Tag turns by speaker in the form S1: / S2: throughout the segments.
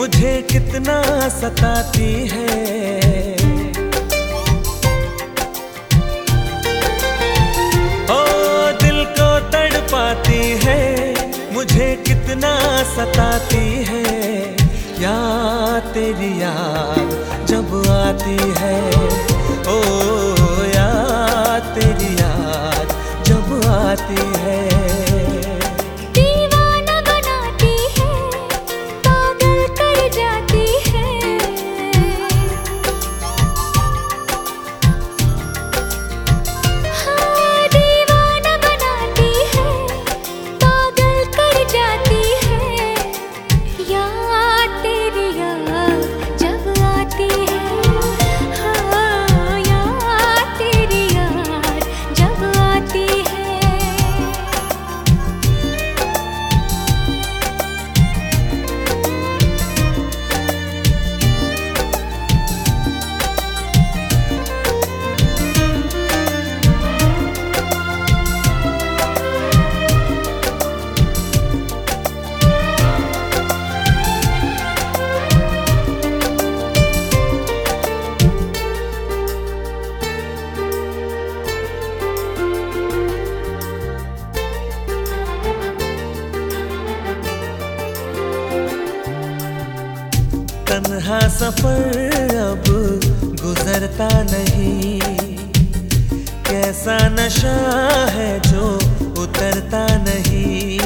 S1: मुझे कितना सताती है। ओ, दिल को तड़पाती है, मुझे कितना सताती है। या तेरी याद जब आती है, ओ या तेरी याद जब आती है। तन्हा सफ़र अब गुजरता नहीं। कैसा नशा है जो उतरता नहीं।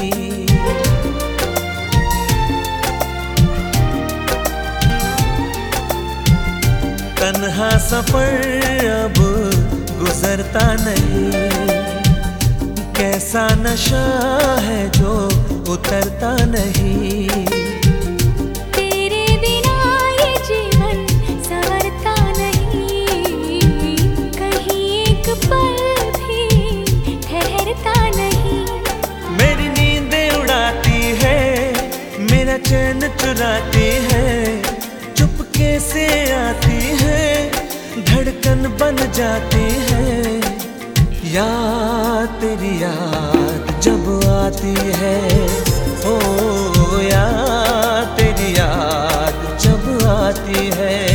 S1: तन्हा सफ़र अब गुजरता नहीं। कैसा नशा है जो उतरता नहीं। चैन चुराती है, चुपके से आती है, धड़कन बन जाती है। याद, तेरी याद जब आती है, ओ याद, तेरी याद जब आती है।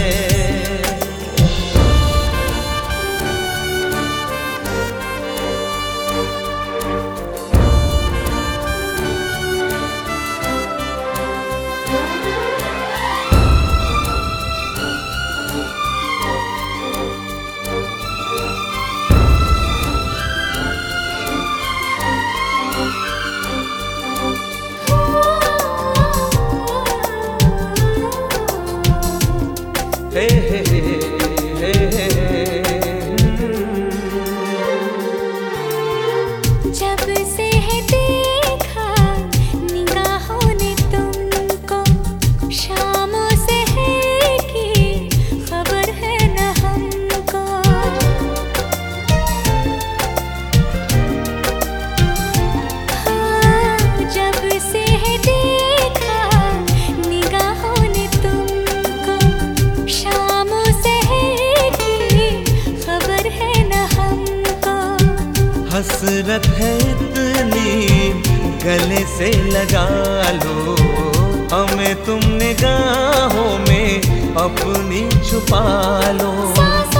S1: हे हे हे हे हसरत है इतनी गले से लगा लो। हमें तुम निगाहों में अपनी छुपा लो।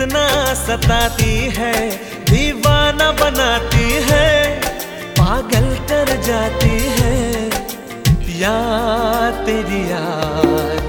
S1: कितना सताती है दीवाना बनाती है पागल कर जाती है या तेरी याद।